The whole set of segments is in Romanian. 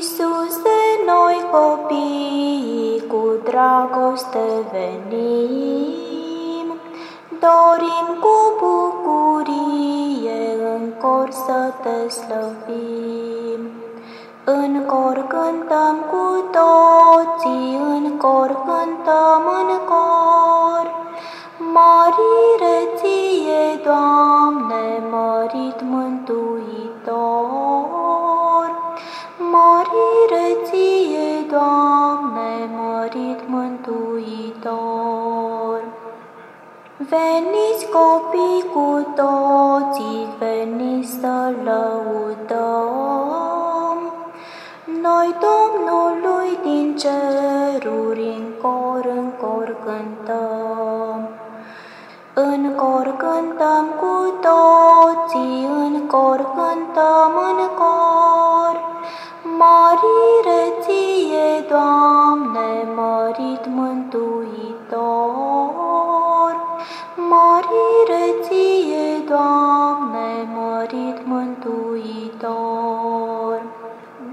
Iisuse, noi copii cu dragoste venim, dorim cu bucurie în cor să te slăvim. În cor cântăm cu toții, în cor cântăm în cor. Mântuitor. Veniți copii cu toții, veniți să lăudăm. Noi Domnului din ceruri în cor, în cor cântăm. În cor cântăm cu toții, în cor cântăm mântuitor. Mărire ție, Doamne, mărit mântuitor.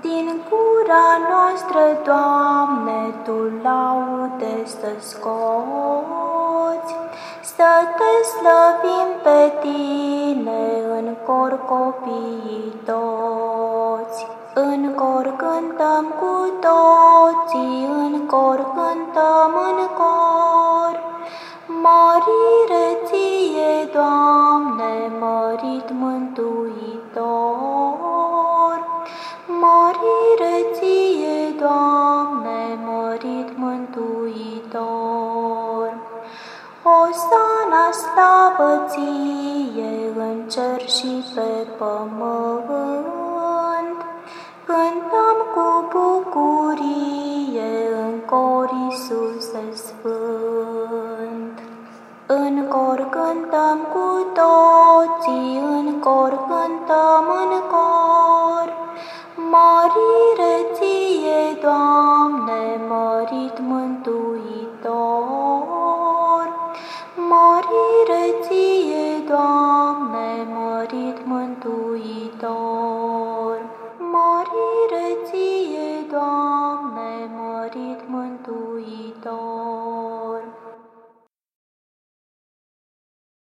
Din gura noastră, Doamne, Tu laude să scoți, să te slăvim pe cântăm în cor. Mărire ție, Doamne, mărit mântuitor. Mărire ție, Doamne, mărit mântuitor. Osana slavă ție în cer și pe pământ, Cântăm Iisuse Sfânt. În cor cântăm cu toții, în cor cântăm în cor. 人。